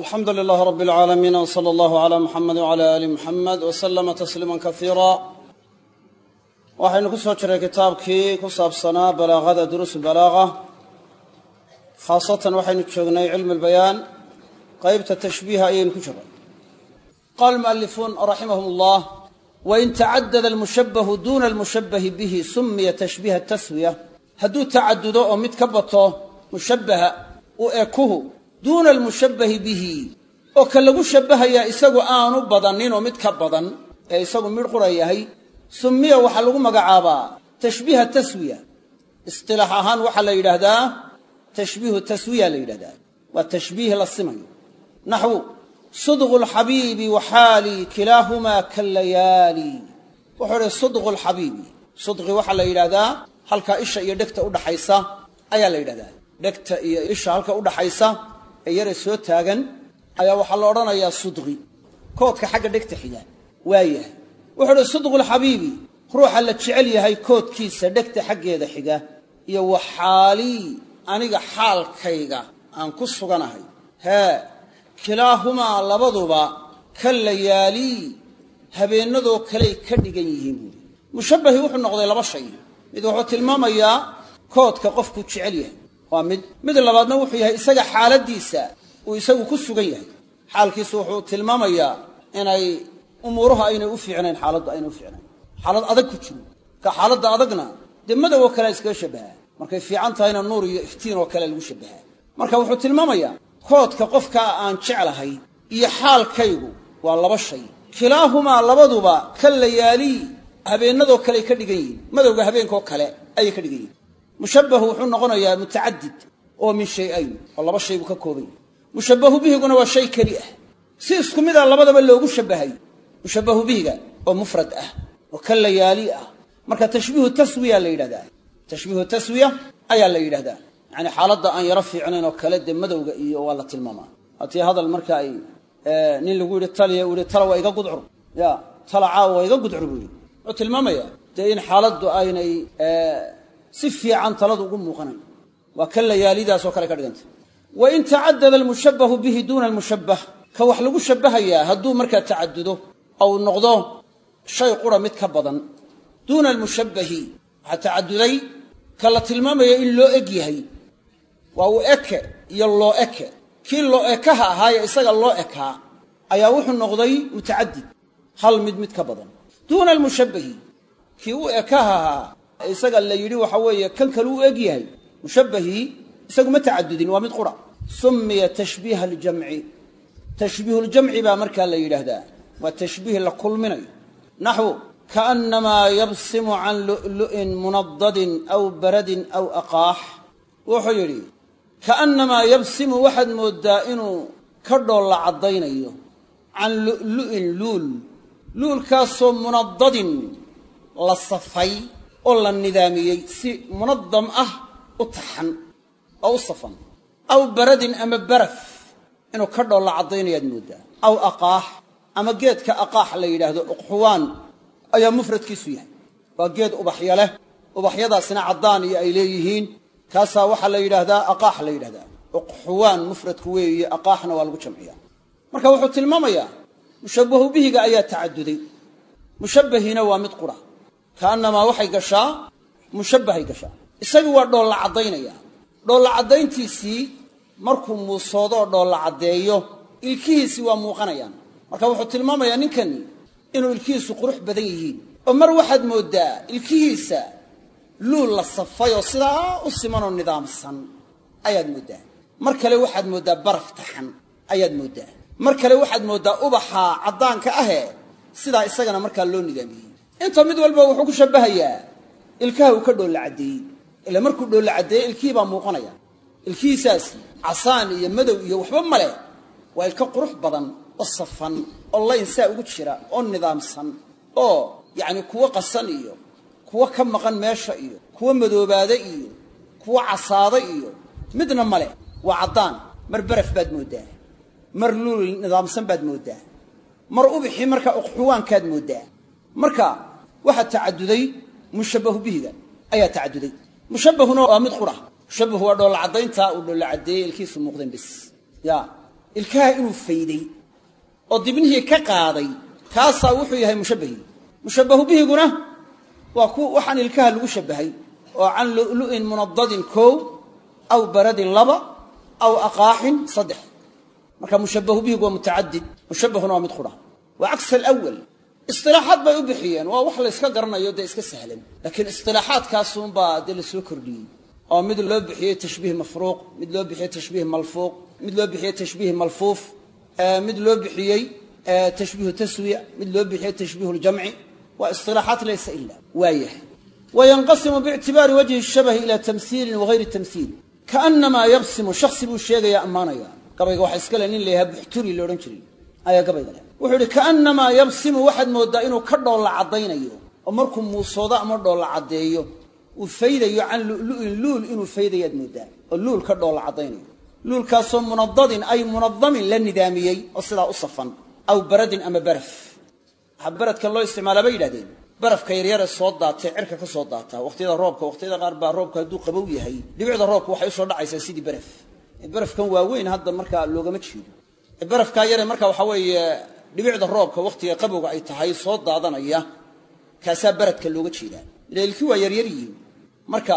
alxamdu لله رب اlcaalamiin wsala allahu cala محمد وعلى ali محمد wslama تسليما kaiira waxaynu ku soo jiray kitaabkii ku saabsanaa balaaqada duruus balaaqa khaasatan waxaynu joognay cilmi lbayaan qeybta tashbiiha ayaynu ku jirnay qaal mualifuun raximahum llah wain tacadada almushabahu duuna almushabahi bihi sumiya tashbiiha taswiya hadduu tacadudo oo mid ka bato duuna almushabbahi bihi. Oo ka lagu shabbahayaa isagu aanu badanin oo mid ka badan ee isagu midh qura yahay sumiya waxaa lagu magacaabaa tashbiiha taswiya. Istilaax ahaan waxaa la yidhaahdaa tashbiihu taswiya la yidhahdaa waa tashbiih la simayo. Naxwu sudqu lxabiibi wa xaali kilaahumaa kallayaali wuxuu idhi sudqu lxabiibi sudqi waxaa la yidhahdaa halkaa isha iyo dhegta udhaxaysa ayaa la yidhahdaa dhegta iyo isha halka udhaxaysa ee yare soo taagan ayaa waxaa la odhanayaa sudqi. Koodka xagga dhegta xiga waayahay wuxuu uhi sudqulxabiibi ruuxa la jecel yahay koodkiisa dhegta xaggeeda xiga iyo waxaalii aniga xaalkayga aan ku suganahay. Hee kilaahumaa labaduba ka layaalii habeennadoo kaley ka dhigan yihiin buuri mushabbahi wuxuu noqday laba shay. Mid wuxuu tilmaamayaa koodka qofku jecel yahay waa mid mid labaadna wuxuu yahay isaga xaaladiisa uu isagu ku sugan yahay. Xaalkiisu wuxuu tilmaamayaa inay umuuruhu aynay u fiicnayn xaaladdu aynay u fiicnayn. Xaalad adag ku jiro. Ka xaaladda adagna dee madow oo kalea iskaga shabbahaa markay fiican tahayna nuur iyo iftiin oo kale lagu shabbahaa marka wuxuu tilmaamayaa koodka qofkaa aan jeclahay iyo xaalkaygu waa laba shay. Kilaahumaa labaduba ka layaalii habeennadoo kaley ka dhigan yihiin. Madowga habeenkaoo kale ayay ka dhigan yihiin mushabbahu wuxuu noqonayaa mutacadid oo min shay-ayn oo laba shay buu ka kooban yahay. Mushabbahu bihiguna waa shay keli ah. Si isku mida labadaba loogu shabbahay mushabbahu bihiga oo mufrad ah oo ka layaali ah. Marka tashbiihu taswiya la yidhahdaa. Tashbiihu taswiya ayaa la yidhahdaa. Yacani xaaladda aan yaro fiicnayn oo kale dee madowga iyo waa la tilmaamaa. Hatii hadal marka ay nin lagu yidhi taliya uu yihi tala waa iga gudcur. Ya tala caawa waa iga gudcur buu yidhi. Wuxuu tilmaamayaa dee in xaaladdu aynay si fiican taladu ugu muuqanayn waa ka layaalidaas oo kale ka dhiganta wain tacadada almushabbahu bihi duuna almushabbah ka wax lagu shabbahayaa hadduu markaa tacadudo ou noqdo shay qura mid ka badan. Duuna almushabbahi waxaa tacaduday ka la tilmaamaya in loo eg yahay. Waa uu eke iyo loo eke. Kii loo ekaha ahaaye isaga loo ekaa ayaa wuxuu noqday mutacadid hal mid mid ka badan. Duuna almushabbahi kii u ekaha ahaa isaga la yidhi waxa weeye kan kale u eg yahay mushabbahii isagu ma tacadudin waa mid qura. Sumiya tashbiiha aljamci. Tashbiihuljamci baa markaa la yidhaahdaa. Waa tashbiih la kulminayo. Naxwu kaannamaa yabsimu can lu'lu'in munadadin aw baradin aw aqaax. Wuxuu yidhi kaannamaa yabsimu waxaad mooddaa inuu ka dhoolla caddaynayo. Can lu'lu'in luul. Luulkaasoo munadadin la safay oo la nidaamiyey si munadam ah u taxan oo u safan. Aw baradin ama baraf inuu ka dhoolla caddaynayaad mooddaa aw aqaax ama geedka aqaax la yidhaahdo uqxuwaan ayaa mufradkiisu yahay. Waa geed ubaxya leh ubaxyadaasina caddaan iyo ay leeyihiin. Kaasaa waxaa la yidhaahdaa aqaax la yidhahdaa uqxuwaan mufradku weeye aqaaxna waa lagu jamciyaa. Marka wuxuu tilmaamayaa mushabbahu bihiga ayaa tacaduday mushabbahina waa mid qura kaannamaa waxay gashaa mushabbahay gashaa. Isagii waa dhoolla caddaynaya. Dhoolla caddayntiisii markuu muusoodoo dhoolla caddeeyo ilkihiisii waa muuqanayaan. Marka wuxuu tilmaamayaa ninkani inuu ilkihiisu qurux badan yihiin. Oo mar waxaad mooddaa ilkihiisa luul la safay sidaa u simanoo nidaamsan ayaad mooddaa mar kale waxaad mooddaa baraf taxan ayaad mooddaa mar kale waxaad mooddaa ubaxa caddaanka ahee sidaa isagana markaa loo nidaamiyey inta mid walba wuxuu ku shabbahayaa ilkaha uu ka dhoolla caddeeyey ila markuu dhoolla caddeeyey ilkihii baa muuqanaya. Ilkihiisaasi casaan iyo madow iyo waxba male waa ilka qurux badan oo safan oo layn saa ugu jira oo nidaamsan oo yacni kuwo qasan iyo kuwo ka maqan meesha iyo kuwo madoobaada iyo kuwo casaada iyo midna male waa caddaan mar baraf baad mooddaa mar luul nidaamsan baad mooddaa mar ubixii marka uqxuwaankaad mooddaa marka waxaa tacaduday mushabbahu bihiga. Ayaa tacaduday mushabbahuna waa mid qura mushabbahu waa dhoolla caddayntaa uu dhoolla caddeeyey ilkiisu muuqdeen bis ya. Ilkaha inuu fayday oo dibnihii ka qaaday kaasaa wuxuu yahay mushabbahii mushabbahu bihiguna waa ku waxaan ilkaha lagu shabbahay oo can lu'lu'in munadadin kow aw baradin laba aw aqaaxin saddex. Marka mushabbahu bihigu waa mutacadid. Mushabbahuna waa mid qura waa cagsa istilaaxaad bay u bixiyeen. Waa wax layska garanayo dee iska sahlan. Laakiin istilaaxaadkaasuunbaa dee la soo kordhiyey. Oo mid loo bixiyey tashbiih mafruuq mid loo bixiyey tashbiih malfuuq mid loo bixiyey tashbiih malfuuf mid loo bixiyey tashbiihu taswiya mid loo bixiyey tashbiihu ljamci waa isilaaxaat laysa ila waayahay wayanqasimu biictibaari wajhi shabahi ila tamhiilin wagayri tamhiil kaanamaa yabsimu shaksi buu sheegaya ammaanaya. Gabayga waxaa iska le nin layahaa buxturi la odhan jiray. Ayaa wuxuu ihi kaanamaa yabsimu waxaad mooddaa inuu ka dhoolla caddaynayo oo markuu muusoodo ama dhoolla caddeeyo uu faydayo can lu'lu'in luul inuu faydayaad mooddaa oo luul ka dhoolla caddaynayo. Luulkaasoo munadadin ay munadamin la nidaamiyey oo sidaa u safan aw baradin ama baraf. Waxaa baradkan loo isticmaalaa bay yidhahdeen barafka yaryare soo daatee cirka ka soo daataa waqhtiyada roobka waqhtiyada qaar baa roobka hadduu qabow yahay dhibicda roobka waxay u soo dhacaysaa sidii baraf. Barafkan waaweyn hadda markaa loogama jeedo. Barafkaa yare marka waxaa weeye dhibicda roobka wakhtiga qabowga ay tahay soo daadanaya kaasaa baradka looga jeedaa. Ila ilkii waa yaryar yihiin. Marka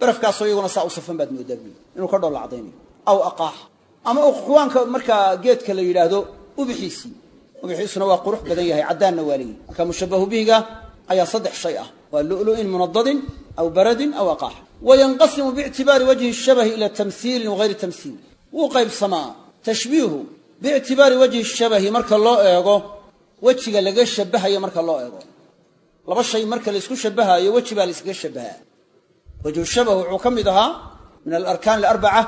barafkaasoo iyaguna saa u safan baad moodaa inuu ka dhoolla aw aqaax ama uxwaanka markaa geedka la yidhaahdo ubixiisii ubixiisuna waa qurux badan yahay caddaanna waa marka mushabbahu bihiga ayaa saddex shay ah. Waa lu'lu'in munadadin aw baradin aw aqaax wayanqasimu biictibaari wajhi shabahi ila tamhiilin wagayri tamhiil wuu qaybsamaa tashbiihu biictibaari wajhi shabahi marka loo eego wejiga laga shabahayo marka loo eego. Laba shay marka laysku shabbahaayo weji baa layskaga shabbahaa. Wajhu shabah wuxuu ka mid ahaa min alarkaan alarbaca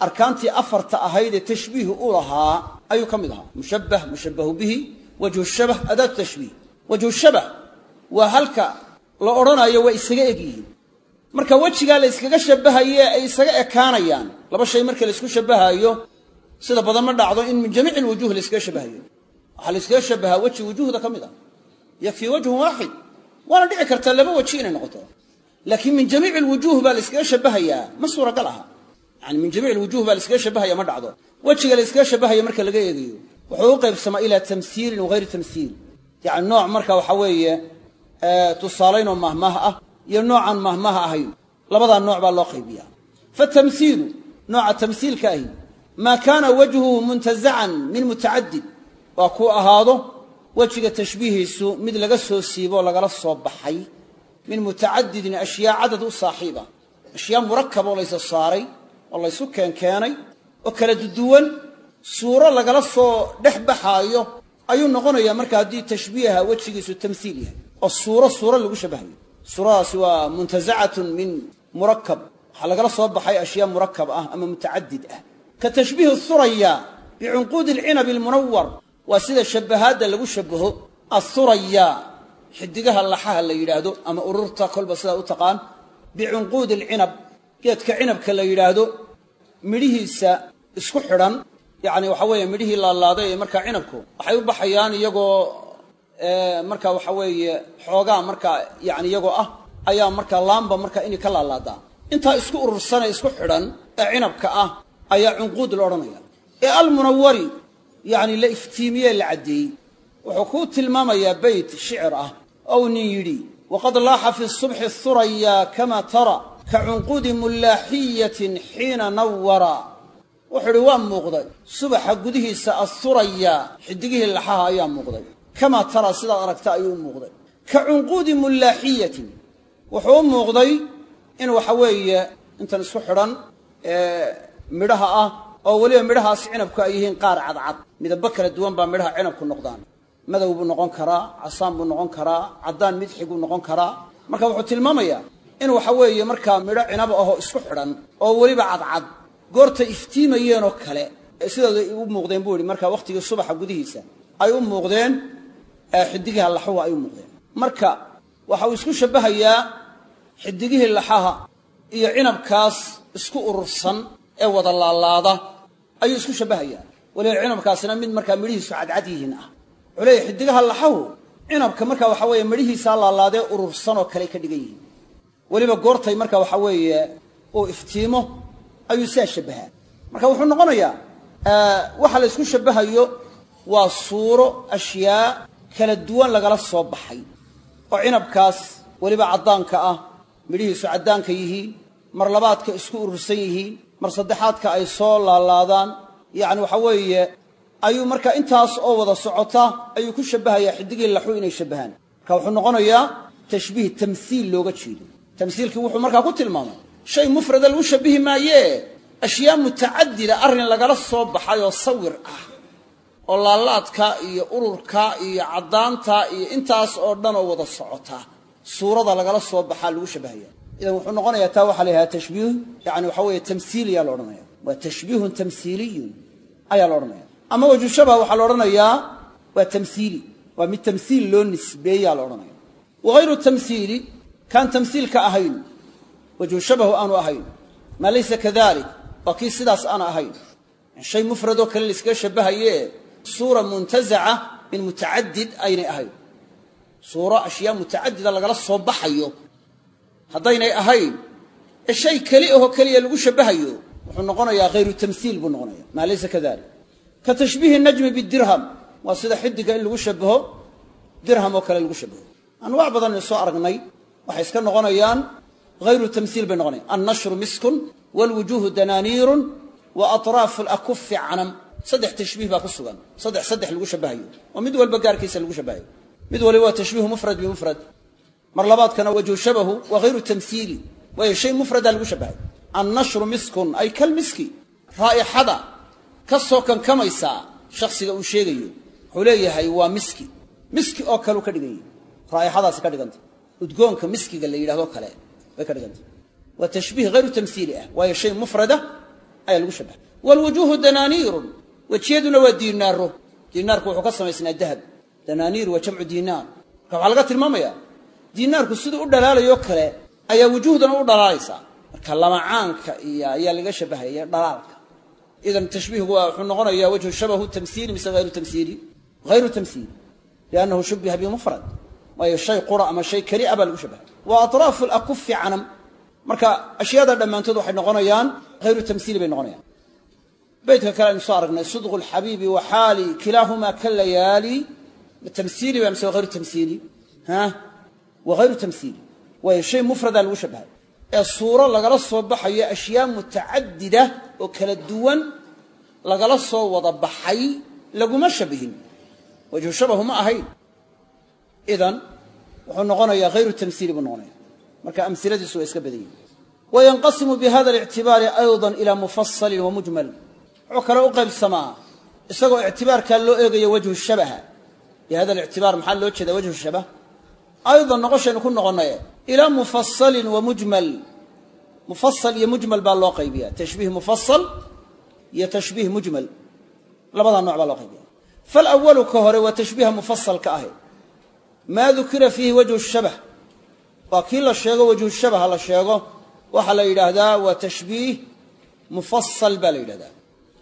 arkaantii afarta ahayd ee tashbiihu u lahaa ayuu ka mid ahaa. Mushabbah mushabbahu bihi wajhu shabah adaatu tashbiih. Wajhu shabah waa halka la odhanayo waa isaga eg yihiin. Marka wejigaa la yskaga shabbahayee ay isaga ekaanayaan. Laba shay marka laysku shabbahaayo sida badan ma dhacdo in min jamiici lwujuh layskaga shabahayo. Waxaa layskaga shabahaa weji wujuhda ka mid ah. Yakfii wajhun waana dhici kartaa laba weji inay noqoto. Laakiin min jamiici lwujuh baa layskaga shabahayaa ma suuragal aha. Yani min jamiic lwujuh baa layskaga shabahaya ma dhacdo. Wejiga layskaga shabahaya marka laga eegayo wuxuu u qaybsamaa ilaa tamhiilin wagayri tamhiil yani nooc marka waxaa weeye tusaalaynoo mahmaah ah iyo noocaan mahmaah ahayn. Labadaa nooc baa loo qaybiyaa. Fatamhiilu nooca tamhiilka ahi maa kaana wajhuhu muntazacan min mutacadid waa kuu ahaado wejiga tashbiihiisu mid laga soo siiboo lagala soo baxay. min mutacadidin ashyaa cadad u saaxiiba. ashyaa murakaboo laysa saaray oo laysu keenkeenay oo kala duduwan suuro lagala soo dhex baxaayo ayuu noqonayaa marka haddii tashbiiha wejigiisu tamhiil yahay. oo suuro suuro lagu shabahayo. suuradaasi waa muntazacatun min murakab waxaa lagala soo baxay ashyaa murakab ah ama mutacadid ah ka tashbiihi thuraya bicunquudi alcinabi almunawar waa sida shabahaadda lagu shabaho athuraya xidigaha laxaha la yidhaahdo ama ururta kolba sidaa u taqaan bicunquudi alcinab geedka cinabka la yidhaahdo midhihiisa isku xidhan yacni waxa weeye midhihii laalaaday ee markaa cinabku waxay u baxayaan iyagoo marka waxa weeye xoogaa markaa yani iyagoo ah ayaa markaa laamba markaa inay ka laalaadaa intaa isku urursanee isku xidhan ee cinabka ah ayaa cunquud la odhanaya. Ee almunawari yacni la iftiimiyee la caddeeyey wuxuu kuu tilmaamayaa beyt shicir ah ou nin yidhi waqad laaxa fi subxi thuraya kama tara ka cunquudi mulaaxiyatin xiina nawara wuxuu idhi waa muuqday. Subaxa gudihiisa athuraya xidigihii laxaha ayaa muuqday. Kamaa tara sidaad aragta ayuu u muuqday. Ka cunquudi mulaaxiyatin. Wuxuu u muuqday in waxa weeye intan isku xidhan midhaha ah oo weliba midhahaas cinabku ay yihiin qaar cadcad. Midabo kala duwan baa midhaha cinabku noqdaan. Madow buu noqon karaa casaan buu noqon karaa caddaan midxiguu noqon karaa. Marka wuxuu tilmaamayaa in waxa weeye markaa midho cinab ahoo isku xidhan oo weliba cadcad goortay iftiimayeenoo kale sidooda u muuqdeen buu ihi marka wakhtigii subaxa gudihiisa ay u muuqdeen xidigiha laxuhu ay u muuqdeen. Marka waxa uu isku shabbahayaa xidigihii laxaha iyo cinabkaas isku urursan ee wada laalaada ayuu isku shabbahayaa weliba cinabkaasina mid markaa midhihiisu cadcad yihiin ah. Wuxuu xidigaha laxahu cinabka marka waxa weeye midhihiisaa laalaadee urursanoo kale ka dhigan yihiin. Weliba goortay marka waxa weeye uu iftiimo ayuu saa shabbahaa marka wuxuu noqonayaa waxa la isku shabbahayo waa suuro ashyaa kala duwan lagala soo baxay. Oo cinabkaas weliba caddaanka ah midhihiisu caddaanka yihiin mar labaadka isku urursan yihiin mar saddexaadka ay soo laalaadaan. Yacni waxa weeye ayuu marka intaas oo wada socota ayuu ku shabbahayaa xidigii laxu inay shabbahaan. Marka wuxuu noqonayaa tashbiih tamhiil looga jeedo. Tamhiilkii wuxuu markaa ku tilmaamay shay mufrada lagu shabbihi maayee ashyaa mutacadida arrin lagala soo baxay oo sawir ah oo laalaadka iyo ururka iyo caddaanta iyo intaas oo dhan oo wada socota suurada lagala soo baxaa lagu shabbahaya idan wuxuu noqonayaa taa waxaa la yidhaha tashbiih yani waxa weeye tamhiiliyaa la odhanaya waa tashbiihun tamhiiliyun ayaa la odhanaya ama waju shabah waxaa la odhanayaa waa tamhiili waa mid tamhiil loo nisbeeyaa la odhanaya wahayru tamhiili kaan tamhiilka ahayn wajhu shabahu aanu ahayn. Maa laysa kadalik waa kii sidaas aana ahayn. Shay mufradoo kale layskaga shabbahayee suura muntazaca min mutacadid aynay ahayn. Suuro ashyaa mutacadida lagala soo baxayo haddaynay ahayn shay keli ahoo keliya lagu shabbahayo wuxuu noqonayaa hayru tamhiil buu noqonaya maa laysa kadalik? Ka tashbiihi najmi bidirham waa sida xidiga in lagu shabbaho dirham oo kale lagu shabbaho. Anwaac badan aynu soo aragnay. Waxay iska noqonayaan hayru tamhiil bay noqonayan annashru miskun waalwujuuhu danaaniirun wa atraafu alakufi canam. Saddex tashbiih baa ku sugan. Saddex saddex lagu shabbahayo. Oo mid walba gaarkiisa lagu shabbahayo. Mid waliba waa tashbiihu mufrad bimufrad mar labaadkana wajhu shabahu waa hayru tamhiili waayo shay mufradaa lagu shabbahay annashru miskun ay kal miski raa'ixada ka soo kankamaysaa shakhsiga uu sheegayo wuxuu leeyahay waa miski. Miski oo kaleu ka dhigan yahy raa'ixadaasi ka dhiganta. Udgoonka miskiga la yidhahdo kale bay ka dhiganta. Waa tashbiih hayru tamhiili ah waayo shay mufrada ayaa lagu shabbahay waalwujuuhu danaaniirun wejiyaduna waa diinaaro diinaarku wuxuu diinaarku siduu u dhalaalayo kale ayaa wujuuhdana u dhalaalaysaa marka lamacaanka iyo ayaa laga shabbahaya dhalaalka. Idan tashbiihgu waa wuxuu noqonayaa wajhu shabahu tamhiili mise hayru tamhiili hayru tamhiili liannahu shubbiha bimufrad. Waayo shay qura ama shay keli a baa lagu shabahay wa atraafu alakufi canam. Marka ashyaada dhammaantood waxay noqonayaan hayru tamhiili bay noqonayaan. Beytka kale aynu soo aragnay sidqu lxabiibi wa xaali kilaahumaa ka layaali ba mise hayru tamhiili waa hayru tamhiili waayo shay mufradaa lagu shabahay ee suuro lagala soo baxayo ashyaa mutacadida oo kala duwan lagala soo wada baxay laguma shabihin wajhu shabahu ma ahayn. Idan wuxuu noqonayaa hayru tamhiili buu noqonaya marka amiladiisu waa iska badan yihiin wayanqasimu bihada alictibaari ayضa ila mufasalin wa mujmal. Wuxuu kale u qaybsamaa isagoo ictibaarkaa loo eegayo wajhu shabaha. Bihada alictibaar maxaa loo jeeda wajhu aydan noqoshaynu ku noqonaye ilaa mufasalin wa mujmal. Mufasal iyo mujmal baa loo qaybiya tashbiih mufasal iyo tashbiih mujmal. Labadaa nooc baa loo qaybiya falawalu ka hore waa tashbiiha mufasalka ahi. Maa dukira fiihi wajhu shabah. Waa kii la sheego wajhu shabaha la sheego. Waxaa la yidhaahdaa waa tashbiih mufasal baa la yidhahdaa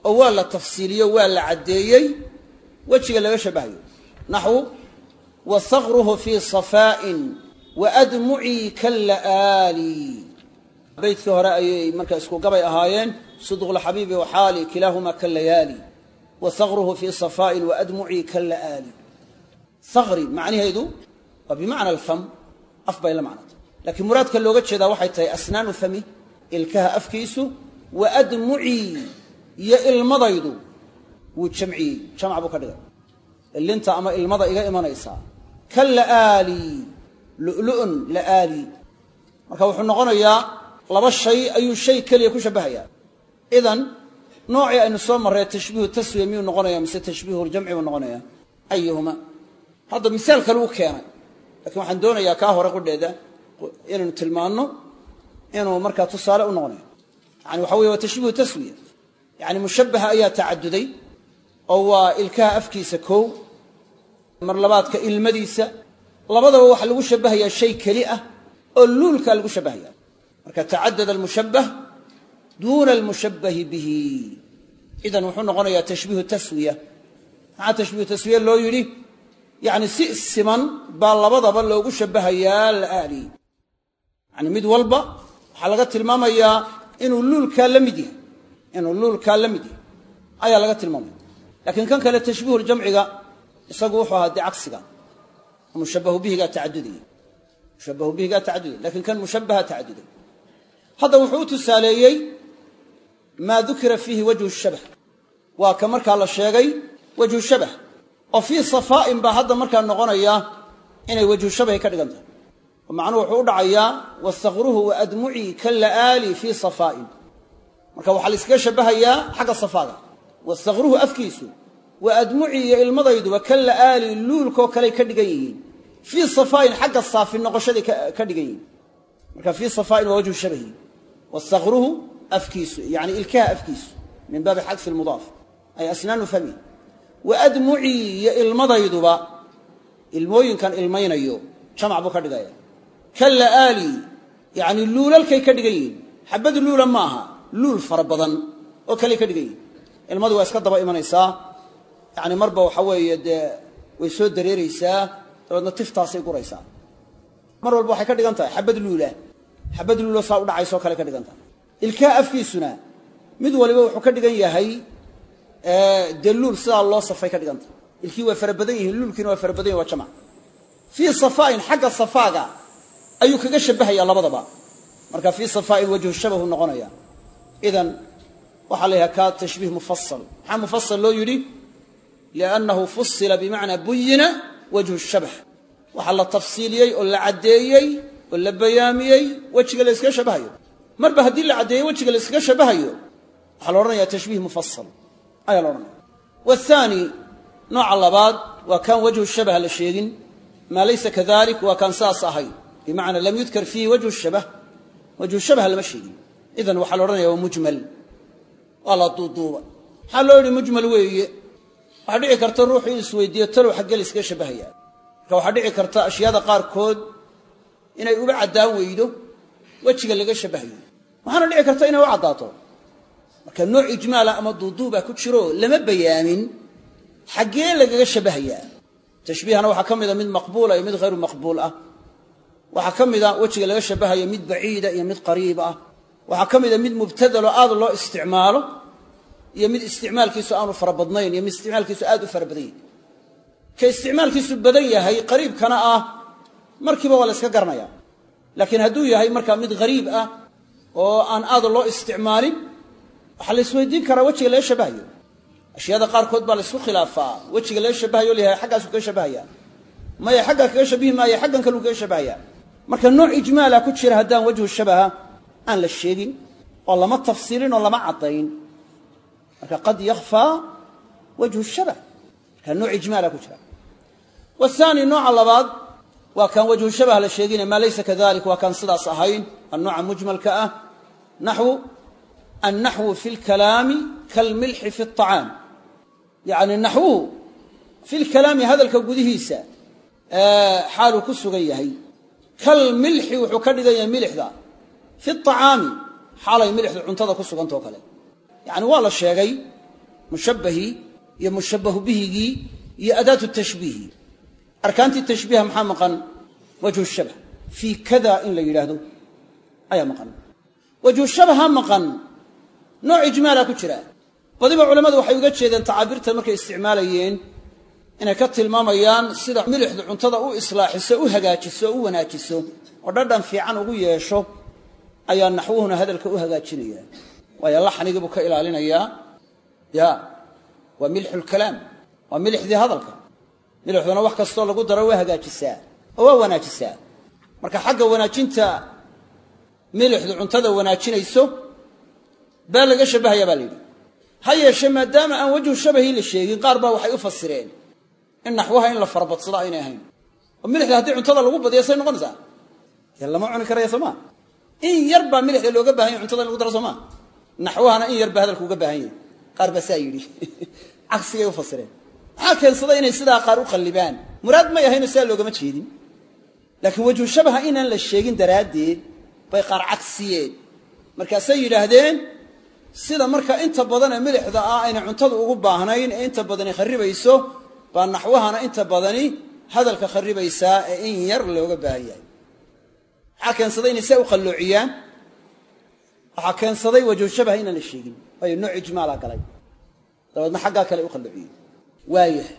oo waa la tafsiiliyo waa la caddeeyey. Wejiga laga shabahayo. Naxwu wa haqruhu fii safaa'in wa admucii kala'aali beydkii hore ayay markaa isku gabay ahaayeen sidqulxabiibi wa xaali kilaahumaa kalayaali wa haqruhu fii safaa'in wa admucii kala'aali haqri macnaheedu waa bimacna alfam af bay la macnata laakiin muraadka looga jeedaa waxay tahay asnaanu fami ilkaha afkiisu wa admucii iyo ilmadaydu. Wuu jamciyey ka la'aali lu'lu'un la'aali. Marka wuxuu noqonayaa laba shay ayuu shay keliya ku shabbahayaa idan noocii aynu soo marree tashbiihu taswiya miyuu noqonaya mise tashbiihu ljamci buu noqonaya ayuhuma hadda misaal kale u keenay. Lakiin waxaan doonayaa kaa hore qudheeda inaynu tilmaanno inuu markaa tusaale u noqonayo yani waxa weye waa tashbiihu taswiya yani mushabbaha ayaa tacaduday oo waa ilkaha afkiisa kow mar labaadka ilmadiisa labadaba waxaa lagu shabbahayaa shay keli ah oo luulkaa lagu shabbahaya marka tacadada almushabbah duuna almushabbahi bihi. Idan wuxuu noqonayaa tashbiihu taswiya maxaa tashbiihu taswiya loo yidhi? Yacni si siman baa labadaba loogu shabbahayaa la'aali yani mid walba waxaa laga tilmaamayaa inuu luulkaa la mid yahay. Inuu luulkaa la mid yahay. Ayaa laga tilmaamaya. Laakiin kan kale tashbiihuljamciga isagu wuxuu ahaa dee cagsiga mushabbahu bihigaa tacadudaya mushabbahu bihigaa tacadudaya lakiin kan mushabbaha tacaduday hadda wuxuu u tusaaleeyey maa dukira fiihi wajhu shabah. Waa ka markaa la sheegay wajhu shabah. Oo fii safaa'in baa hadda markaa noqonaya inay wajhu shabahi ka dhigan tahay. Oo macnuhu wuxuu u dhacayaa wastakruhu wa admucii kala'aali fii safaa'in. Marka waxaa la iskaga shabahayaa xagga safaaga. Wastakruhu afkiisu wa admucii iyo ilmadayduba kala'aali luulkoo kaley ka dhigan yihiin. Fii safaa'in xagga saafi ka dhigan marka fii safaa'in waa wajhu shabahi wastakruhu afkiisu yani ilkaha afkiisu min baabi xadfi lmudaaf ay asnaanu fami wa admucii iyo ilmadayduba ilmooyinkan ilmaynayo jamac buu ka dhigaya kala'aali yani luulalkay ka dhigan yihiin. Xabad luula ma aha luul fara badan oo kaley ka dhigan ilmadu waa iska daba imanaysaa yani marba waxa weeye dee way soo dareeraysaa dabeedna tiftaasay guraysaa. Mar walba waxay ka dhigan tahay xabad luula. Xabad luulo saa u dhacaysoo kale ka dhigan tahay. Ilkaa afkiisuna mid waliba wuxuu ka dhigan yahay dee luul sidaa loo safay ka dhigan tahay. Ilkii waa fara badan yihiin luulkiina waa fara badan yahin waa jamac. Fii safaa'in xagga safaaga ayuu kaga shabbahaya labadaba. Marka fii safaa'in wajhu shabahu noqonaya. Idan waxaa la yidhaha kaa tashbiih mufasal maxaa mufasal loo yidhi liannahu fusila bimacnaa buyina wajhu shabah waxaa la tafsiiliyey oo la caddeeyey oo la bayaamiyey wejiga la yskaga shabahayo marba haddii la caddeeyey wejiga la yskaga shabahayo waxaa la odhanaya tashbiih mufasal ayaa la odhanaya waathaani nooca labaad waa kaan wajhu shabah la sheegin maa laysa kadalik waa kaan saas ahay bimacnaa lam yudkar fiihi wajhu shabah wajhu shabah lama sheegin idan waxaa la odhanaya waa mujmal waa la duuduuba maxaa loo yidhi mujmal weeye waxaa dhici karta ruuxu in isweydiiyo talow xaggee la iskaga shabahaya. Marka waxaa dhici karta ashyaada qaarkood inay uba caddaan weydo wejiga laga shabahayo. Waxaana dhici karta inay u caddaato. Marka nooc ijmaala ama duuduubaa ku jiro lama bayaamin xaggee lagaga shabahayaa tashbiihana waxaa ka mida mid maqbuula iyo mid hayru maqbuul ah. Waxaa ka mida wejiga laga shabahayo mid baciida iyo mid qariib ah. Waxaa ka mida mid mubtadalo aad loo isticmaalo iyo mid isticmaalkiisu aanu fara badnayn iyo mid isticmaalkiisu aad u fara badan yahay ka isticmaalkiisu badan yahay qariibkana ah markiiba waa la yska garanaya laakiin hadduu yahay markaa mid hariib ah oo aan aad loo isticmaalin waxaa la isweydiin karaa wejiga laga shabahayo ashyaada qaarkood baa la ysku khilaafaa. Wejiga laga shabahayo layahay xaggaasu kaga shabahaya maya xaggaa kaga shabihi maayo xaggan kaluu kaga shabahaya marka nooc ijmaala ku jira haddaan wajhu shabaha aan la sheegin oo lama tafsiilin oo lama caddayn marka qad yakfaa wajhu shabah marka nooc ijmaala ku jira. Wahaani nooca labaad waa kaan wajhu shabah la sheegine maa laysa kadalik waa kaan sidaas ahayn waa nooca mujmalka ah. Naxwu annaxwu fi lkalaami kalmilxi fi acaam yacni naxwuhu fi lkalaami hadalka gudihiisa xaaluu ku sugan yahay. Kalmilxi wuxuu ka dhigan yahay milixda. Fi acaami xaalay milixdu cuntada ku sugantao kale yacni waa la sheegay mushabbahii iyo mushabbahu bihigii iyo adaatu tashbiihi. Arkaantii tashbiiha maxaa maqan? Wajhu shabh fii kada in la yidhaahdo ayaa maqan. Wajhu shabha maqan. Nooc ijmaala ku jira. Badiba culammadu waxay uga jeedeen tacaabiirta markay isticmaalayeen inay ka tilmaamayaan sida milixdu cuntada u islaaxiso u hagaajiso u wanaajiso oo dhadhan fiican ugu yeesho ayaa naxwuhuna hadalka u hagaajinaya waayo laxnigii buu ka ilaalinayaa ya waa milxu lkalaam waa milixdii hadalka. Milixduna wax kastoo lagu daro waa hagaajisaa oo waa wanaajisaa. Marka xagga wanaajinta milixdu cuntada wanaajinayso baa laga shabbahaya baa la yidhi. Ha yeeshee maadaama aan wajhu shabahii la sheegin qaar baa waxay u fasireen in naxwaha in la farabadsado aynay ahayn. Oo milixda haddii cuntada lagu badiyo say noqonaysaa? Dee lama cuni karaya soo maa in yar baa milixda looga baahan yahy cuntada in lagu daro soo maa naxwahana in yar baa hadalka uga baahan yahy qaar baa saa yidhi. Cagsigay u fasireen. Maxaa keensaday inay sidaa qaar u qallibaan. Muraad may ahayno sidaa loogama jeedin. Laakiin wajhu shabaha inaan la sheegin daraaddeed bay qaar cagsiyeen markaasay yidhaahdeen sida marka inta badan ee milixda ah ayna cuntada ugu baahnayn ee inta badani kharibayso baa naxwahana inta badani hadalka kharibaysaa ee in yar looga baahan yahay. Maxaa saa waxaa keensaday wajhu shabaha inaan la sheegin. Waayo nooc ijmaala galay. Dabeedna xaggaa kale u qalloociyey waayahay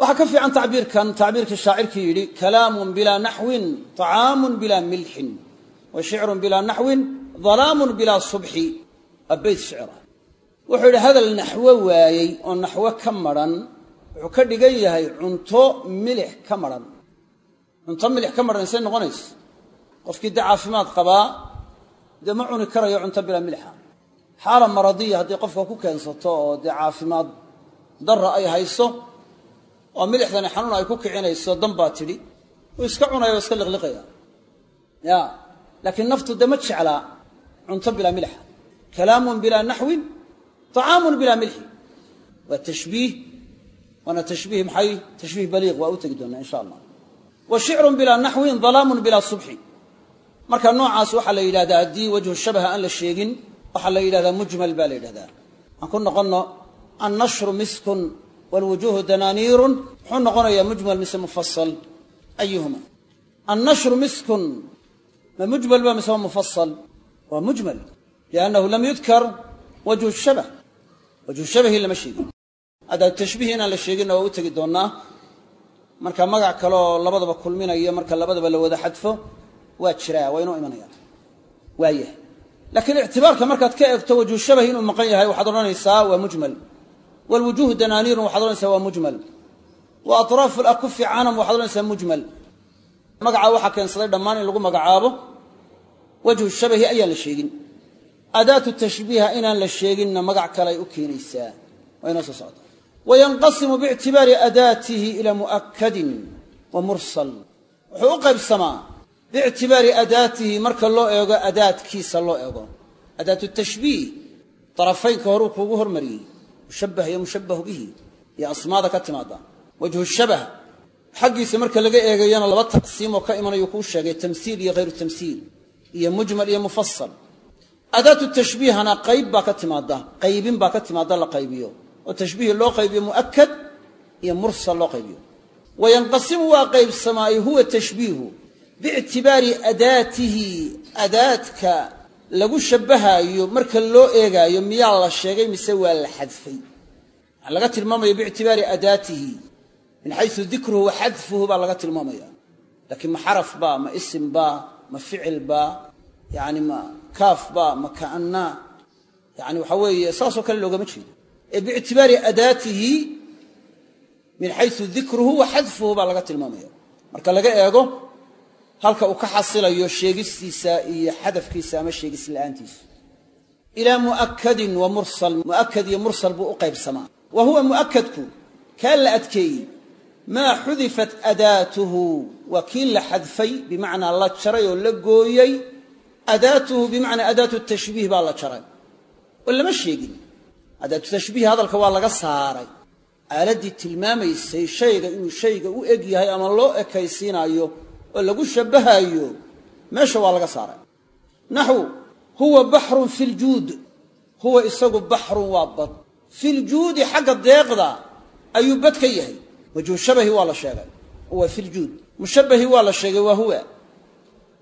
waxaa ka fiican tacbiirkan tacbiirkii shaacirkii yidhi kalaamun bilaa naxwin طacaamun bilaa milxin wa shicrun bilaa naxwin dalaamun bilaa subxi. Waa beyt shicra wuxuu yidhi hadal naxwo waayey oo naxwo ka madran wuxuu ka dhigan yahay cunto milix ka madran cunto milix ka madhan isay noqonaysa. Qofkii dee caafimaad qabaa dee ma cuni karayo cunto bilaa milixa xaala maradiya haddii qofka ku keensato oo dee caafimaad darra ay hayso oo milixdani xanuun ay ku kicinayso dan baa tidhi. Wuu iska cunaya iska liqliqaya. Ya laakiin naftu dee ma jeclaa cunto bilaa milixa kalaamun bilaa naxwin طacaamun bilaa milxi. Waa tashbiih waana tashbiih maxay? Tashbiih baliiq waa u tegi doonaa insha allah. Wa shicrun bilaa marka noocaas waxaa la yidhahdaa haddii wajhu shabaha aan la sheegin waxaa la yidhahdaa mujmal baa la yidhahdaa aan ku noqonno annashru miskun wlwujuuhu danaaniirun muxuu noqonayaa mujmal mise mufasal ayuhuma annashru miskun ma mujmal ba mise waa mufasal waa mujmal liannahu lam yudkar wajhu shabah wajhu shabahi lama sheegin. Haddaa tashbiih inaan la sheeginna waa u tegi doonnaa. Marka magac kaleoo labadaba kulminayo marka labadaba la wada xadfo waa jiraa waa inoo imanaya. Waayah laakiin ictibaarka markaad ka eegto wajhu shabahi inuu maqan yahay waxaad odhanaysaa waa mujmal. Wlwujuuhu danaaniirun waxaad odhanaysaa waa mujmal. Wa atraafu lakufi canam waxaad odhanaysaa mujmal. Magacaa waxaa keensaday dhammaan in lagu magacaabo wajhu shabahi ayaan la sheegin. Adaatu tashbiiha inaan la sheeginna magac kale ay u keenaysaa. Waa inoo soo socda wayanqasimu biictibaari adaatihi ila mu'akadin wa mursal. Wuxuu biictibaari adaatihi marka loo eego adaadkiisa loo eego adaatu tashbiih darafaynka horuu kuugu hormariyey mushabbah iyo mushabbahu bihi iyo asmaada ka timaada wajhu shabah xaggiisa marka laga eegayana laba taqsiimoo ka imanayuu kuu sheegay tamsiil iyo hayru tamsiil iyo mujmal iyo mufasal adaatu tashbiihana qayb baa ka timaada qaybin baa ka timaada la qaybiyo oo tashbiih loo qaybiyo mu'akad iyo mursal loo qaybiyo wayanqasimu waa qaybsamaaye huwa tashbiihu biictibaari adaatihi adaadka lagu shabbahaayo marka loo eegaayo miyaa la sheegay mise waa la xadfay. Waxaa laga tilmaamaya biictibaari adaatihi min xaysu dikruhu wa xadfuhu baa laga tilmaamaya. Laakiin ma xaraf baa ma isim baa ma ficil baa yani ma kaaf baa ma ka'annaa yani waxaa weeye saasoo kale loogama jeedo. Ee biictibaari adaatihi min xaysu dikruhu wa xadfuhu marka laga eego halka uu ka xasilayo sheegistiisa iyo xadafkiisa ama sheegis la'aantiisa ilaa mu'akadin wa mursal mu'akad iyo mursal buu u qaybsamaa. Wa huwa mu'akadku kaa la adkeeyey maa xudifat adaatuhu waa kii la xadfay bimacnaa la jaray oo la gooyey adaatuhu bimacnaa adaatu tashbiih baa la jaray. Oo lama sheegin adaatu tashbiih hadalka waa laga saaray. Aaladdii tilmaamaysay shayga inuu shayga u eg yahay ama loo ekaysiinaayo oo lagu shabbahaayo meesha waa laga saaray. Naxwu huwa baxrun fi ljuud huwa isagu baxrun waa bad. Filjuudi xagga deeqda ayuu bad ka yahay. Wajhu shabahi waa la sheegay. Huwa filjuud mushabbahi waa la sheegay waa huwa.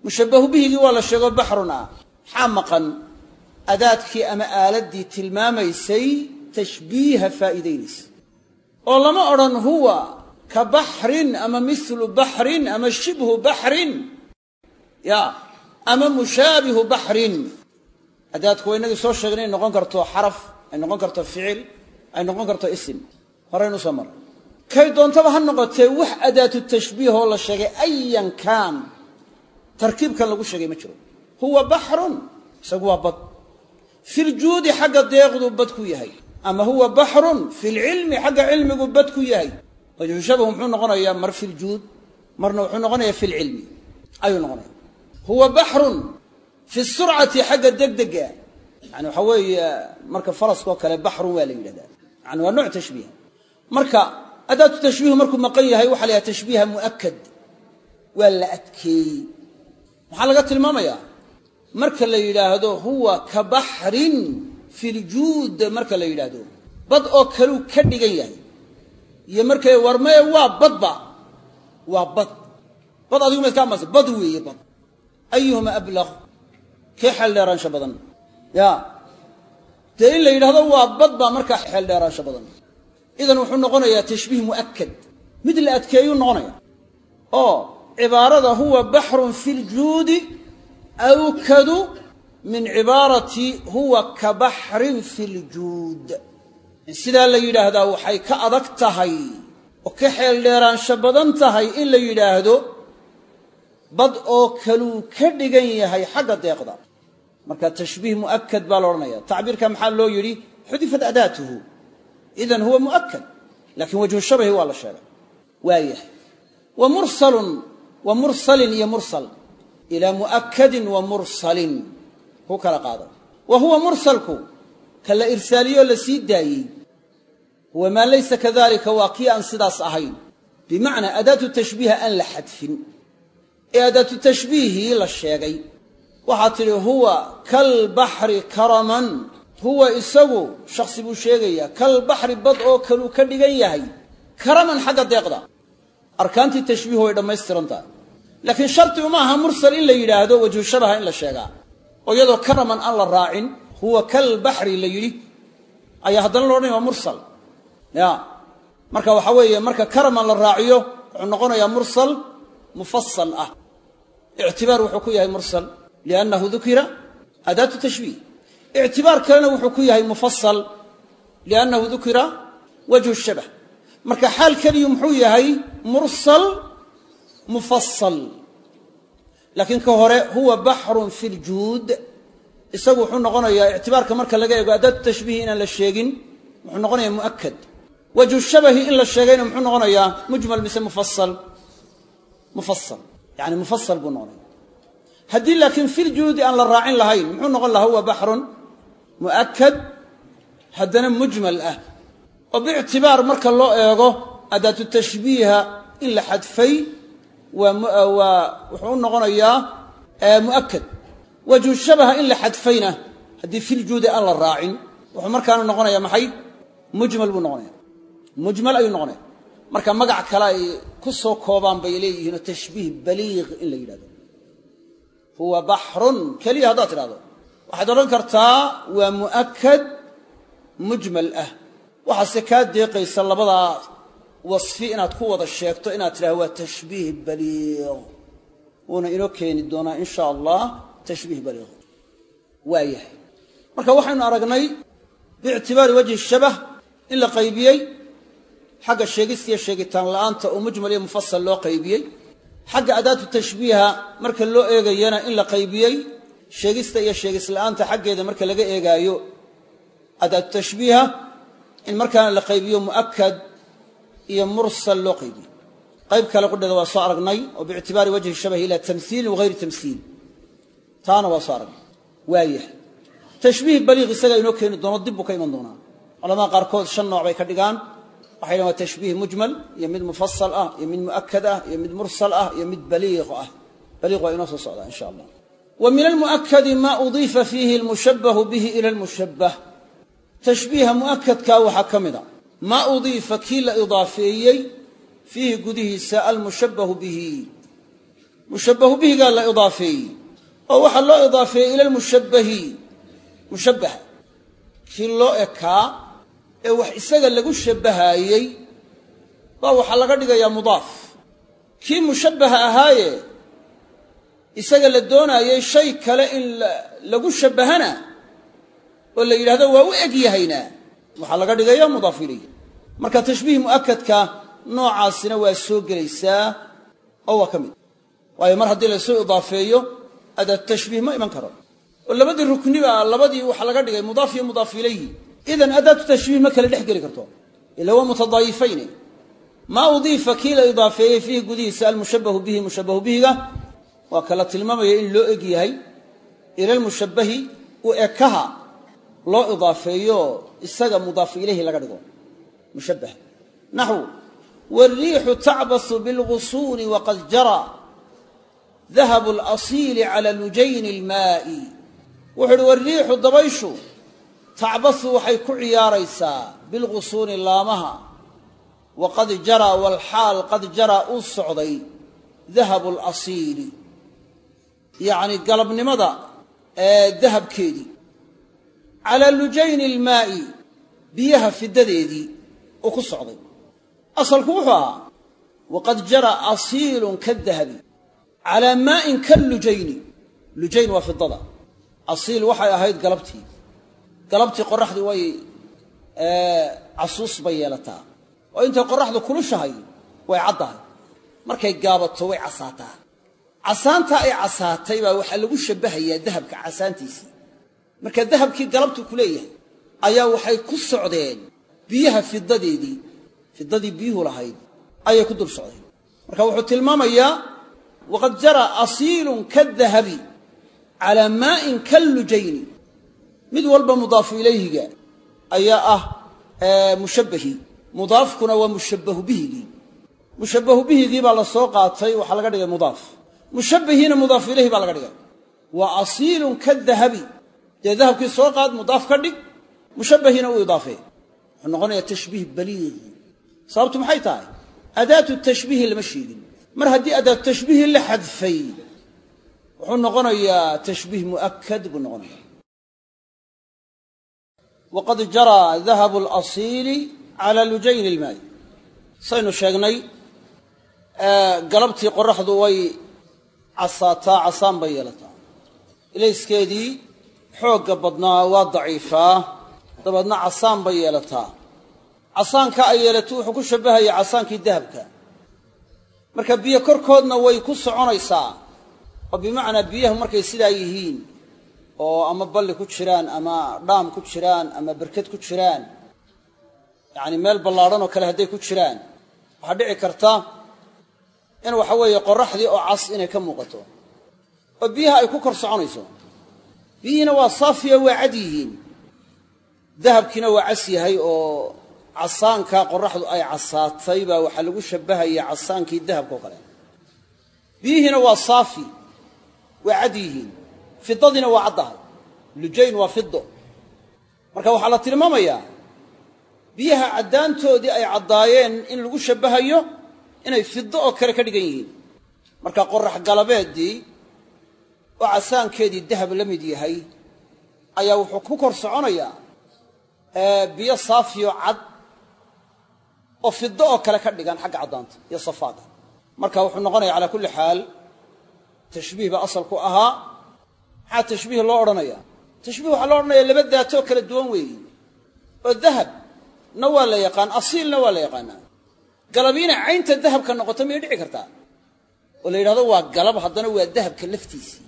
Mushabbahu bihigii waa la sheego baxrun ah. Maxaa maqan? Adaadkii ama aaladdii tilmaamaysay tashbiiha faa'iidaynaysa oo lama odhan huwa ka baxrin ama milu baxrin ama shibhu baxrin ya ama mushaabihu baxrin adaadku waa inagii soo sheegnay inay noqon karto xaraf ay noqon karto ficil ay noqon karto isim. Horaynu soo maray kay doontaba ha noqotee wax adaatu tashbiih oo la sheegay ayan kaan. Tarkiibkan lagu sheegay ma jiro. Huwa baxrun isagu waa bad. Filjuudi xagga deeqdu bad ku yahay. Ama huwa baxrun filcilmi xagga cilmigu bad ku yahay wajhu shabahu muxuu noqonayaa mar filjuud marna wuxuu noqonayaa filcilmi ayuu noqonaya huwa baxrun fi surcati xagga degdega. Yani waxaa weeye marka faraskoo kale baxrun waa la yidhahdaa. Yani waa nooc tashbiiha. Marka adaatu tashbiihu markuu maqan yahay waxa la yhaha tashbiiha mu'akad waa la adkeeyey. Maxaa laga tilmaamayaa marka la yidhaahdo huwa ka baxrin filjuud marka la yidhaahdo. Bad oo kaluu ka dhigan yahay iyo markay warmee waa badba waa bad. Bad adigu mayd ka bad weeye bad. Ayuhuma ablaq kee xeel dheeraansha badan? Ya. Dee in la yidhahdo waa bad baa markaa xeeldheeraansho badan. Idan wuxuu noqonayaa tashbiih mu'akad mid la adkeeyuu noqonaya. Oo cibaarada huwa baxrun fi ljuudi awkadu min cibaarati huwa ka baxrin fi ljuud in sidaa la yidhaahdaa waxay ka adag tahay oo ka xeeldheeraansho badan tahay in la yidhaahdo bad oo kaluu ka dhigan yahay xagga deeqda. Marka tashbiih mu'akad baa la odhanaya tacbiirka maxaa loo yidhi? Xudifat adaatuhu. Idan huwa mu'akad laakiin wajhu shabahi waa la sheegay. Waayahay wa mursalun wa mursalin iyo mursal. Ilaa mu'akadin wa mursalin. Ku kala qaado wa huwa mursalku ka la irsaaliyoo la sii daayey huwa maa laysa kadalika waa kii aan sidaas ahayn bimacnaa adaatu tashbiiha aan la xadfin ee adaatu tashbiihii la sheegay waxaa tidhi huwa kalbaxri karaman huwa isagu shaksi buu sheegayaa kalbaxri bad oo kaluu ka dhigan yahay karaman xagga deeqda arkaantii tashbiihu way dhammaystiran tahay laakiin shardi uma aha mursal in la yidhaahdo wajhu shabaha in la sheegaa oo iyadoo karaman aan la raacin huwa kalbaxri la yidhi ayaa haddana lo odhanaya waa mursal ya. Marka waxaa weeye marka karaman la raaciyo wuxuu noqonayaa mursal mufasal ah. Ictibaar wuxuu ku yahay mursal liannahu dukira adaatu tashbiih. Ictibaar kalena wuxuu ku yahay mufasal liannahu dukira wajhu shabah. Marka xaal keliyu muxuu yahay mursal mufasal laakiin ka hore huwa baxrun fi ljuud isagu wuxuu noqonayaa ictibaarka marka laga eego adaatu tashbiihi inaan la sheegin wuxuu noqonayaa mu'akad wajhu shabahi in la sheegayna muxuu noqonayaa mujmal mise mufasal mufasal yani mufasal buu noqonaya. Haddii laakiin filjuudi aan la raacin lahayn muxuu noqon lahaa huwa baxrun mu'akad haddana mujmal ah. Oo biictibaar marka loo eego adaatu tashbiiha in la xadfay waa waa wuxuu u noqonayaa mu'akad wajhu shabaha in la xadfayna haddii filjuudi aan la raacin wuxuu markaana noqonaya maxay? Mujmal buu noqonaya mujmal ayuu noqonaya marka magac kale ay ku soo koobaan bay leeyihiinoo tashbiih baliiq in la yidhahdo. Huwa baxrun keliya haddaad tidhahdo waxaad odhan kartaa waa mu'akad mujmal ah. Waxaase kaa deeqaysa labadaa wasfi inaad ku wada sheegto inaad tidhahdo waa tashbiih baliiq. Wuuna inoo keeni doonaa in sha allah tashbiih baliiq. Waa yahay. Marka waxaynu aragnay biictibaari wajhi shabah in la qaybiyey xagga sheegista iyo sheegitaan la'aanta oo mujmal iyo mufasal loo qaybiyey. Xagga adaatu tashbiiha marka loo eegayana in la qaybiyey sheegista iyo sheegisla'aanta xaggeeda marka laga eegaayo adaatu tashbiiha in markaana la qaybiyo mu'akad iyo mursal loo qaybiyo. Qayb kale qudheeda waa soo aragnay oo biictibaari wajhi shabahi ilaa tamhiilin wahayri tamhiil taana waa soo aragnay. Waayahay. Tashbiih baliiq isaga inoo keeni doono dib buu ka iman doonaa. Culamada qaarkood shan nooc bay ka dhigaan waxay waa tashbiih mujmal iyo mid mufasal ah iyo mid mu'akad ah iyo mid mursal ah iyo mid baliiq ah. Baliiq waa inoo soo socdaa insha allah wa min almu'akadi ma udiifa fiihi almushabbahu bihi ila almushabbah. Tashbiiha mu'akadkaa waxaa ka mid a. Maa udiifa kii la idaafeeyey fiihi gudihiisa almushabbahu bihi. Mushabbahu bihigaa la idaafeeyey ee wax isaga lagu shabbahaayey baa waxaa laga dhigayaa mudaaf. Kii mushabbaha ahaaye isaga la doonaayey shay kale in lagu shabbahana oo la yidhahdo waa u eg yahayna waxaa laga dhigayaa mudaaf ilayh marka tashbiih mu'akadka noocaasina waa soo gelaysaa oo waa ka mid. Waayo mar haddii la soo idaafeeyo adaat tashbiih ma iman karo. Oo labadii rukniba labadii waxaa laga dhigay mudaaf iyo mudaaf ilayhi idan adaatu tashbiih ma kale dhex geli karto ila waa mutadaayifayne maa udiifa kii la idaafeeyey fiihi gudihiisa almushabbahu bihi mushabbahu bihiga waa kala tilmaamaya in loo eg yahay ila lmushabbahi u ekaha loo idaafeeyo isaga mudaaf ilayhi laga dhigo mushabbah naxwu wاlriixu tacbasu biاlgusuuni waqad jara dahabu اlasiili cala lujayni اlmaa'i wuxu uhi wariixu dabayshu tacbasu waxay ku ciyaaraysaa bilgusuuni laamaha waqad jaraa walxaal qad jaraa uu socday dahabu alasiili yacni galabnimada ee dahabkeedii. Calaa lujayni ilmaa'i biyaha fiddadeedii uu ku socday. Asalku wuxuu ahaa waqad jara asiilun kadahabi calaa maa'in kalujayni lujayn waa fidada asiil waxay ahayd galabtii galabtii qoraxdii way casuus bay yeelataa. Oo intay qoraxdu kulushahay way caddahay. Markay gaabato way casaataa. Casaantaa ay casaatay baa waxaa lagu shabbahayaa dahabka casaantiisii. Marka dahabkii galabtu ku leeyahay ayaa waxay ku socdeen biyaha fidadeedii fidadii biyuhu lahayd ayay ku dul socdeen. Marka wuxuu tilmaamayaa waqad jara asiilun kadahabi calaa maa'in kallujayni mid walba mudaafu ilayhiga ayaa ah mushabbahi. Mudaafkuna waa mushabbahu bihigii. Mushabbahu bihigii baa la soo qaatay waxaa laga dhigay mudaaf. Mushabbahiina mudaafu ilayhi baa laga dhigay. Waa asiilun kadahabi dee dahabkii soo qaad mudaaf ka dhig mushabbahiina uu idaafee wuxuu noqonayaa tashbiih baliiq sababtu maxay tahay? Adaatu tashbiihi lama sheegin. Mar haddii adaatu tashbiihi la xadfay wuxuu noqonayaa tashbiih mu'akad buu noqonaya waqad jaraa dahabu alasiili cala lujayni ilmaayi saynu sheegnay galabtii qoraxdu way casaataa casaan bay yeelataa ilayskeedii xoogga badnaa waa daciifaa dabeedna casaan bay yeelataa casaanka ay yeelato wuxuu ku shabbahaya casaankii dahabka marka biyo korkoodna way ku soconaysaa oo bimacnaa biyahu markay sidaa yihiin oo ama balli ku jiraan ama dhaam ku jiraan ama berked ku jiraan yacni meel ballaadhan oo kale hadday ku jiraan waxaa dhici karta in waxa weeye qoraxdii oo cas inay ka muuqato. Oo biyaha ay ku kor soconayso. Biyihiina waa saafiya waa cad yihiin. Dahabkiina waa cas yahay oo casaankaa qoraxdu ay casaatay baa waxaa lagu shabbahaya casaankii dahabka oo kale. Biyihiina waa saafi waa cad yihiin fidadiina waa caddahay. Lujayn waa fido marka waxaa la tilmaamayaa biyaha caddaantoodii ay caddaayeen in lagu shabbahayo inay fido oo kale ka dhigan yihiin. Marka qorax galabeeddii oo casaankeedii dahab la mid yahay ayaa wuxuu ku kor soconayaa biyo saafiyo cad oo fido oo kale ka dhigan xagga caddaanta iyo safaaga. Marka wuxuu noqonaya calaa kulli xaal tashbiih baa asalku ahaa maxaa tashbiih loo odhanaya tashbiih waxaa loo odhanaya laba daatoo kala duwan weeyi. Oo dahab. Na waa la yaqaan asiilna waa la yaqaanaa. Galabiina caynta dahabka noqoto miyay dhici kartaa? Oo la yidhahdo waa galab haddana waa dahabka laftiisii.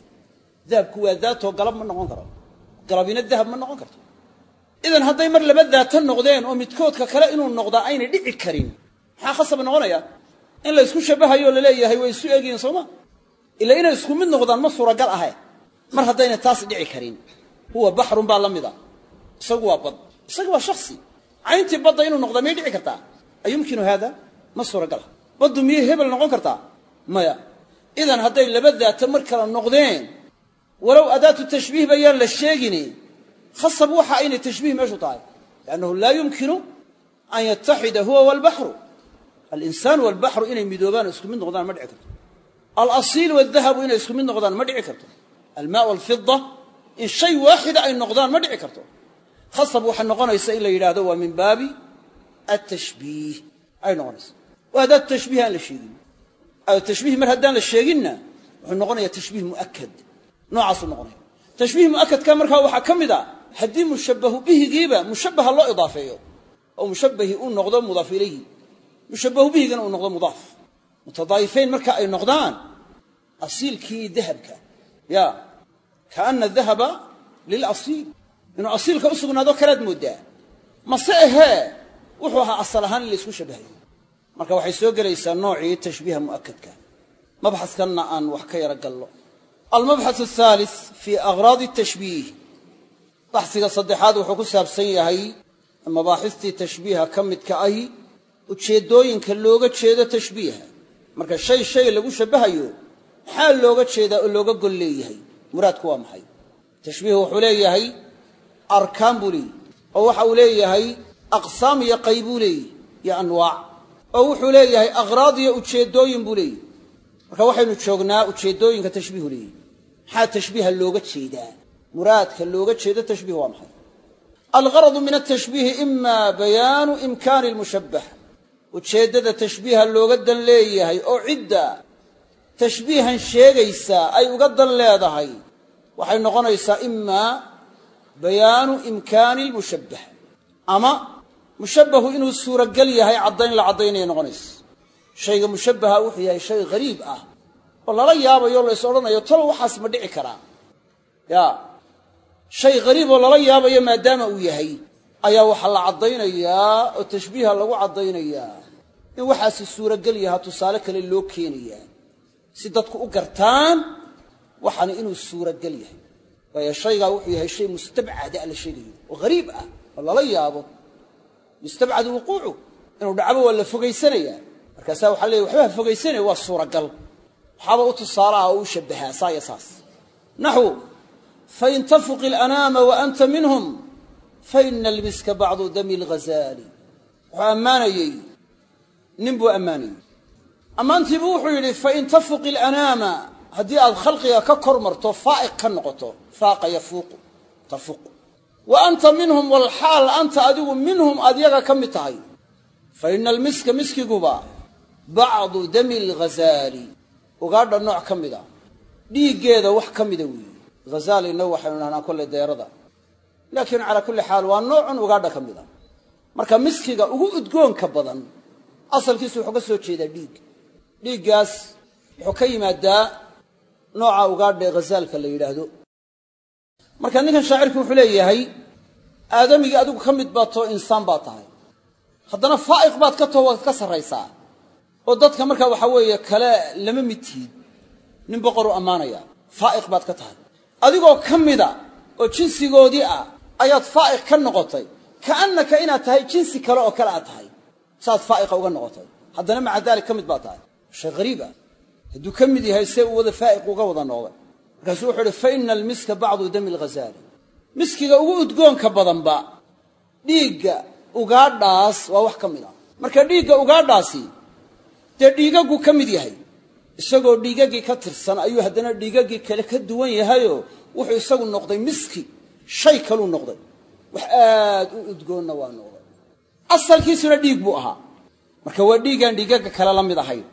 Dahabku waa daatoo galab ma noqon karo. Galabiina dahab ma noqon karto. Idan hadday mar laba daato noqdeen oo midkoodka kale inuu noqdaa aynay dhici karin. Maxaa khasab noqonaya? In la ysku shabbahayo o la leeyahay way isu eegyihin sooma ila inay isku mid noqdaan ma suuragal ahe mar haddayna taas dhici karin huwa baxrun baa la mida isagu waa bad. Isagu waa shaksi cayntii badda inuu noqdaa miyay dhici kartaa? Ayumkinu haada? Ma suuragal. Ah baddu miyay hebel noqon kartaa? Maya. Idan hadday laba daato mar kale noqdeen walow adaatu tashbiih bayaan la sheegini khasab waxa aynay tashbiih meeshu tahay. Liannahu laa yumkinu an yataxida huwa walbaxru. Alinsaan walbaxru inay midoobaan oo isku mid noqdaan ma dhici karto. Alasiil wadahabu inay isku mid noqdaan ma dhici karto almaa walfida in shay waaxida ay noqdaan ma dhici karto. Khasab waxaa noqonaysa in la yidhaahdo waa min baabi atashbiih ay noqonaysa. Waa adaatu tashbiih aan la sheegin. Tashbiih mar haddaan la sheeginna wuxuu noqonayaa tashbiih mu'akad noocaasuu noqonaya. Tashbiih mu'akadka markaa waxaa ka mid a haddii mushabbahu bihigiiba mushabbaha loo idaafeeyo oo mushabbahii uu noqdo mudaaf ilayhi. Mushabbahu bihigana uu noqdo mudaaf. Mutadaayifayn marka ay noqdaan asiilkii dahabka kaana dahaba lilasiil inuu asiilka u sugnaado kalaad mooddaa mase ahee wuxuu ahaa asal ahaan in la isku shabbahayo marka waxay soo gelaysaa noocii tashbiiha mu'akadka mabxaskanna aan wax ka yaro gallo. Almabxath athaalis fii aghraadi tashbiih. Baxsiga saddexaad wuxuu ku saabsan yahay mabaaxistii tashbiiha ka midka ahi ujeeddooyinka looga jeedo tashbiiha. Marka shay shay lagu shabbahayo maxaa looga jeedaa oo looga gol leeyahay muraadku waa maxay? Tashbiih wuxuu leeyahay arkaan buu leeyahy oo waxa uu leeyahay aqsaam iyo qaybuu leeyahy iyo anwaac. Oo wuxuu leeyahay akhraad iyo ujeeddooyin buu leeyahy marka waxaynu joognaa ujeeddooyinka tashbiihu leeyahy maxaa tashbiiha looga jeedaa? Muraadka looga jeedo tashbiih waa maxay? Algaradu min atashbiihi ima bayaanu imkaani lmushabbax ujeeddada tashbiiha looga dan leeyahay oo cidda tashbiihan sheegaysaa ay uga dan leedahay. Waxay noqonaysaa imaa bayaanu imkaani lmushabbax ama mushabbahu inuu suurogel yahay caddayn la caddaynaya noqonaysa. Shayga mushabbaha wuxuu yahay shay hariib ah oo lala yaabayo la is odhanayo tolo waxaas ma dhici karaa. Ya shay hariib oo lala yaabayo maadaama uu yahay ayaa waxaa la caddaynayaa oo tashbiiha lagu caddaynayaa. In waxaasi suurogel yaha tusaale kale loo keenayaa si dadku u gartaan waxani inuu suurogel yahay. Waayo shaygaa wuxuu yahay shay mustabcada la sheegayo. Oo hariib ah oo lala yaabo. Mustabcad wuquucu inuu dhacbo waa la fogaysanayaa. Markaasaa waxaa leey waxba ha fogaysanaya waa suuragal waxaaba u tusaalaha oo u shabbahaa saa iyo saas. Naxwu fain tafuqi alanaama wa anta minhum faina almiska bacdu dami lghazaali wuxuu ammaanayey. Nin buu ammaanayey ammaantiibuu wuxuu yidhi fain tafuqi alanaama haddii aad khalqiga ka kor marto faa'iq ka noqoto faaqa yafuuqu tafuqu. Wa anta minhum walxaal anta adigu minhum aad yaga ka mid tahay. Fa ina almiska miskiguba bacdu dami lghazaali ugaadha nooc ka mida. Dhiiggeeda wax ka mida weeye ghazaalina waxaynu dhahnaa kolley deerada. Laakiin calaa kulli xaal waa noocun ugaadha ka mida. Marka miskiga ugu udgoonka badan asalkiisu wuxuu ka soo jeedaa dhiig dhiiggaas wuxuu ka yimaadaa nooca ugaadha ee ghazaalka la yidhaahdo. Marka ninkan shaacirku wuxuu leeyahay aadamigii adigu ka mid baad too insaan baad tahay. Haddana faa'iq baad ka too waad ka sarraysaa. Oo dadka markaa waxaa weeye kale lama mid nin boqoruu ammaanaya faa'iq baad ka tahay. Adigoo ka mida oo jinsigoodii ah ayaad faa'iq ka noqotay. Ka'annaka inaad tahay jinsi kale oo kale aad tahay saaad faa'iqa uga noqotay. Haddana maca daalik ka mid baad tahay shay hariib ah hadduu ka mid yahay see uu wada faa'iq uga wada noqday markaasuu wuxuu uhi fa ina almiska bacdu dami lghazaali miskiga ugu udgoonka badanba dhiigga ugaadhaas waa wax ka mid ah. Marka dhiigga ugaadhaasi dee dhiigaggu ka mid yahay isagoo dhiigaggii ka tirsan ayuu haddana dhiigaggii kale ka duwan yahayoo wuxuu isagu noqday miski shay kaluu noqday. Wax aad u udgoonna waa noqday asalkiisuna dhiig buu ahaa. Marka waa dhiigagga kale la mid ahayn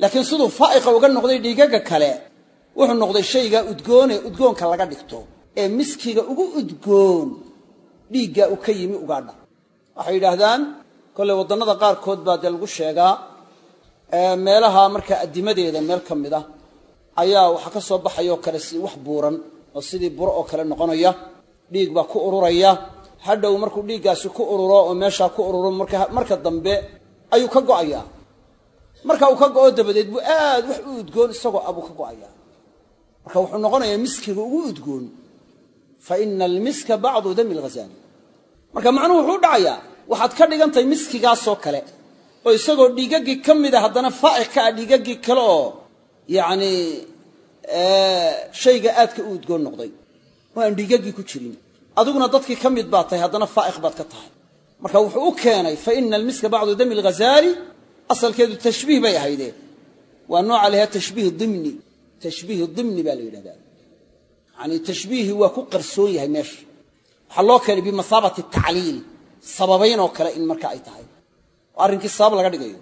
laakiin siduu faa'iqa uga noqday dhiigagga kale wuxuu noqday shaygaa udgoone udgoonka laga dhigto. Ee miskiga ugu udgoon dhiiggaa u ka yimi ugaadha waxay yidhaahdaan kolley waddannada qaarkood baa dee lagu sheegaa meelaha markaa addimadeeda meel ka mid ah ayaa waxaa ka soo baxayoo kale si wax buuran oo sidii buro oo kale noqonaya dhiig baa ku ururaya. Hadhow markuu dhiiggaasi ku ururo oo meeshaa ku ururo marka dambe ayuu ka go'ayaa marka uu ka go'o dabadeed buu aad wax u udgoon isagoo abuu ka go'ayaa marka wuxuu noqonayaa miskiga ugu udgoon. Fa ina almiska bacdu dami lghazaali marka macnuhu wuxuu dhacayaa waxaad ka dhigantahay miskigaasoo kale oo isagoo dhiigaggii ka mida haddana faa'iq ka ah dhiigaggii kale oo yacni shayga aadka u udgoon noqday. Oo aan ku jirin. Adiguna dadkii ka mid baad tahay haddana faa'iq baad ka tahay. Marka wuxuu u keenay fa ina almiska bacdu dami lghazaali asalkeedu tashbiih bay ahaydeen waa nooca lahaa tashbiih dimni. Tashbiih dimni baa la yidhahdaa. Yani tashbiihii waa ku qarsoon yahay meesha. Waxaa loo keenay bimahaabati tacliil sababayn oo kale in marka ay tahay. Oo arrinkii sabab laga dhigayo.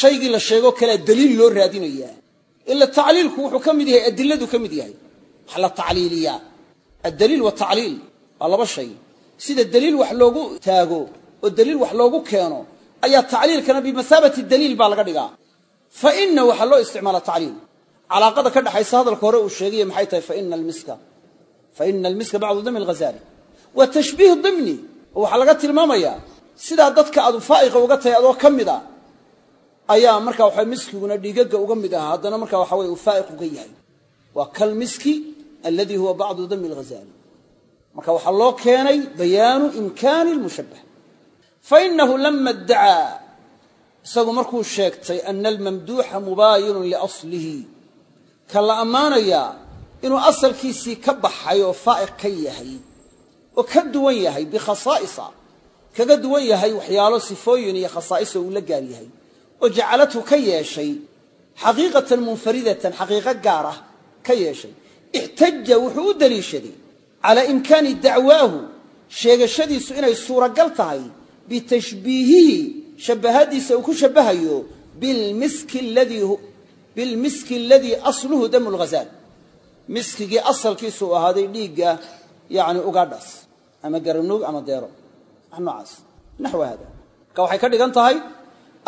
Shaygii la sheegoo kalea daliil loo raadinayaa. Ila tacliilku wuxuu ka mid yahay adiladu ka mid yahay. Wax la tacliiliyaa. Addaliil watacliil waa laba shay. Sida daliil wax loogu taago oo daliil wax loogu keeno ayaa tacliilkana bimahaabati daliil baa laga dhigaa. Fa ina waxaa loo isticmaala tacliil. Calaaqada ka dhexaysa hadalka hore uu sheegaya maxay tahay faina almiska. Fa ina almiska bacdu dami lghazaali waa tashbiih dimni. Waxaa laga tilmaamayaa sidaa dadka aadu faa'iqa uga tahay adoo ka mid a ayaa marka waxa miskiguna dhiigagga uga mid aha haddana marka waxa weye uu faa'iq uga yahay. Waa kalmiski alladii huwa bacdu dami lghazaali marka waxaa loo keenay bayaanu imkaani lmushabbah fainahu lama iddacaa isagu markuu sheegtay ana almamduuxa mubaayinun liaslihi. Ka la ammaanayaa inuu asalkiisii ka baxay oo faa'iq ka yahay oo ka duwan yahay bikhasaa'isa kaga duwan yahay waxyaalo sifooyin iyo khasaa'isoo uu la gaar yahay oo jacalathu ka yeeshay xaqiiqatan munfaridatan xaqiiqo gaar ah ka yeeshay. Ixtaja wuxuu u deliishaday calaa imkaani dacwaahu sheegashadiisu inay suuragal tahay bitashbiihihi shabbahadiisa uu ku shabbahayo bilmiski aladii asluhu damu lghazaal miskigii asalkiisu u ahaaday dhiigga yani ugaadhaas ama garanuug ama deero wax noocaas. Naxwa haada. Marka waxay ka dhigan tahay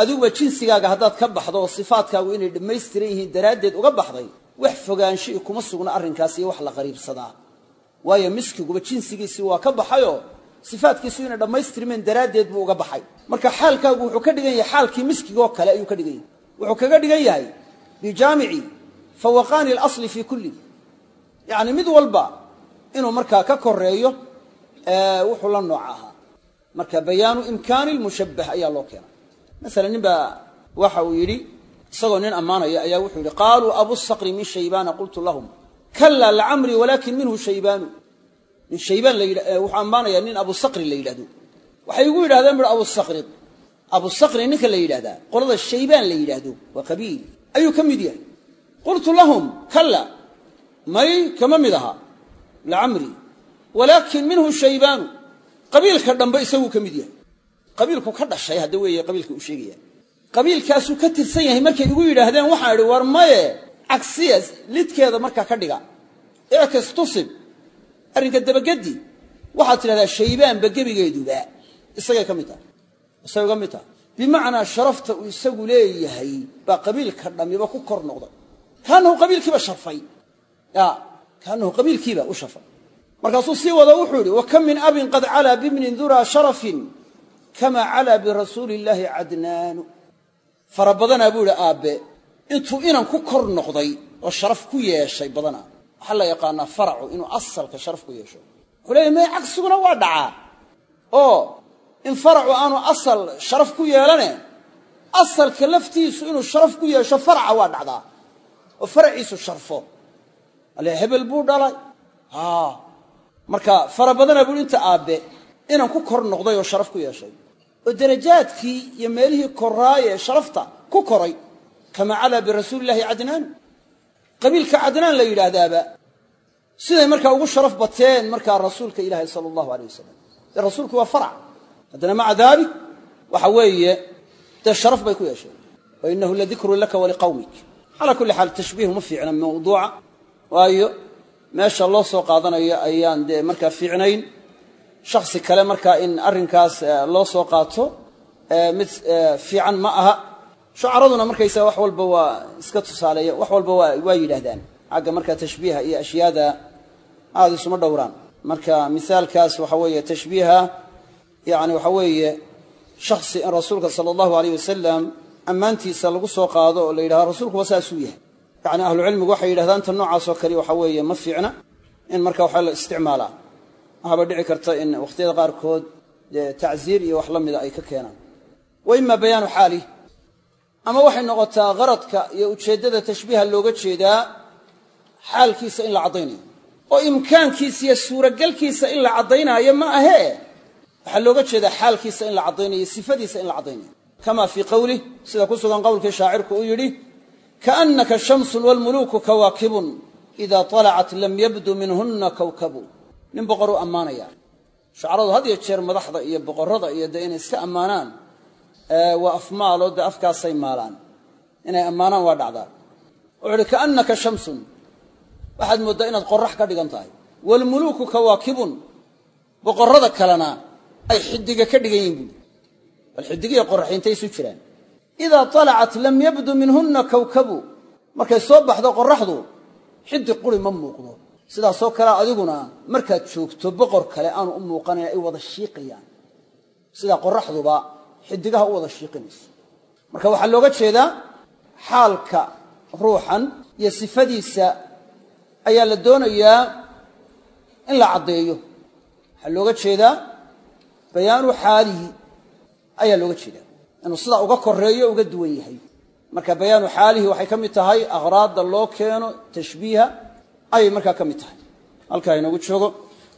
adiguba jinsigaaga haddaad ka baxdo oo sifaadkaagu inay dhammaystiran yihiin daraaddeed uga baxday wax fogaanshii kuma sugna arrinkaas iyo wax la qariibsadaa. Waayo miskiguba jinsigiisii waa ka baxayoo sifaadkiisu inay dhammaystirmeen daraaddeed buu uga baxay. Marka xaalkaagu wuxuu ka dhigan yahay xaalkii miskigoo kale ayuu ka dhigan yahay. Wuxuu kaga dhigan yahay bijaamici fawaqaani alasli fii kulli. Yacni mid walba inuu markaa ka koreeyo wuxuu la nooc ahaa. Marka bayaanu imkaani lmushabbah ayaa loo keenay. Masalan nin baa waxa uu yidhi isagoo nin ammaanaya ayaa wuxuu yidhi qaaluu abu saqri min shaybaana qultu lahum kala lacamri walaakin minhu shaybaanu nin shaybaan wuxuu ammaanayaa nin abu saqri la yidhahdo. Waxay igu yidhahdeen bui abu saqri abu saqri ninka la yidhahdaa qolada shaybaan la yidhaahdo waa qabiil. Ayuu ka mid yahay. Qultu lahum kala may kama mid aha lacamri walaakin minhu shaybaanu qabiilka dhambe isaguu ka mid yahay. Qabiilku ka dhashay hadda weeye qabiilka uu sheegaya. Qabiilkaasuu ka tirsan yahay markay igu yidhaahdeen waxaan idhi war maye cagsiya lidkeeda markaa ka dhiga. Ickas tusib arrinka dabagedi waxaad tidhahdaa shaybaanba gebigeeduba isagay ka mid tahay. Isagay ka mid tahay. Bimacnaa sharafta uu isagu leeyahay baa qabiilka dhammiba ku kor noqday. Kaanahu qabiilkiiba sharfay. Ya kaanahu qabiilkiiba u sharfay. Markaasuu sii wado wuxuu yidhi wa kam min abin qad calaa bibnin duraa sharafin kamaa calaa birasuuli illaahi cadnaanu. Fara badanaa buu idhi aabbe intuu inan ku kor noqday oo sharaf ku yeeshay badanaa waxaa la yaqaanaa faracu inuu asalka sharaf ku yeesho. Wuxuu leeyahy may cagsiguna waa dhacaa? Oo in faracu aanu asal sharaf ku yeelane asalka laftiisu inuu sharaf ku yeesho faraca waa dhacdaa? Oo faraciisu sharfo. Ale hebel buu dhalay. Marka fara badanaa buu inta aabbe inan ku kor noqday oo sharaf ku yeeshay. Oo darajaadkii iyo meelihii koraayee sharafta ku koray kamaa calaa birasuuli illahi cadnaan qabiilka cadnaan la yidhaahdaaba. Siday markaa ugu sharaf bateen markaa rasuulka ilaahi sala allahu aleyh wasalam dee rasuulku waa farac. Haddana maca daalik waxa weeye dee sharaf bay ku yeesheen. Wa inahu ladikrun laka waliqawmik calaa kulli xaal tashbiih ma fiicna mawduuca. Waayo meesha loo soo qaadanayo ayaan dee markaa fiicnayn. Shaksi kale markaa in arrinkaas loo soo qaato mid fiican ma aha shucaraduna markaysaga wax walba waa iska tusaaleeya wax walba waa yidhaahdaan. Xagga markaa tashbiiha iyo ashyaada aada isuma dhowraan. Marka misaalkaas waxa weeye tashbiiha yani waxa weeye shaksi in rasuulka sala allahu aleyh wasalam ammaantiisa lagu soo qaado oo la yidhahdo rasuulkuba saasuu yahay. Yani ahlucilmigu waxay yidhahdaan ta noocaasoo kale waxa weeye ma fiicna in marka waxa la isticmaalaa. Waxaaba dhici karta in wakhtiyada qaarkood dee tacziir iyo wax la mida ay ka keenaan. Wa ima bayaanu xaalih ama waxay noqotaa qaradka iyo ujeeddada tashbiiha looga jeedaa xaalkiisa in la caddaynayo oo imkaankiisa iyo suuragelkiisa in la caddaynaayo ma ahee waxaa looga jeedaa xaalkiisa in la caddaynayo sifadiisa in la caddaynayo. Kama fii qowlih sida ku sugan qowlkii shaacirku uu yidhi kaannaka shamsun waalmuluuku kawaakibun ida talacat lam yabdu minhunna kawkabu. Nin boqoruu ammaanaya. Shucaradu had iyo jeer madaxda iyo boqorrada iyo dee inay iska ammaanaan waa afmaaloo dee afkaasay maalaan. Inay ammaanaan waa dhacdaa. Wuxuu uhi kaannaka shamsun. Waxaad mooddaa inaad qorax ka dhigan tahay. Waalmuluuku kawaakibun. Boqorrada kalena ay xidiga ka dhigan yihiin buui bal xidigiiyo qoraxi intay isu jiraan. Idaa talacat lam yabdu minhunna kawkabu. Markay soo baxdo qoraxdu xidig quri ma muuqdo. Sidaasoo kale adiguna markaad joogto boqor kale aanu u muuqanayn ay wada shiiqayaan. Sidaa qoraxduba xidigaha u wada shiiqinayso marka waxaa looga jeedaa xaalka ruuxan iyo sifadiisa ayaa la doonayaa in la caddeeyo. Waxaa looga jeedaa bayaanu xaalihi ayaa looga jeedaa. Inuu sidaa uga koreeyo uga duwan yahay. Marka bayaanu xaalihi waxay ka mid tahay akhraadda loo keeno tashbiiha ayay markaa ka mid tahay. Halkaa inoogu joogo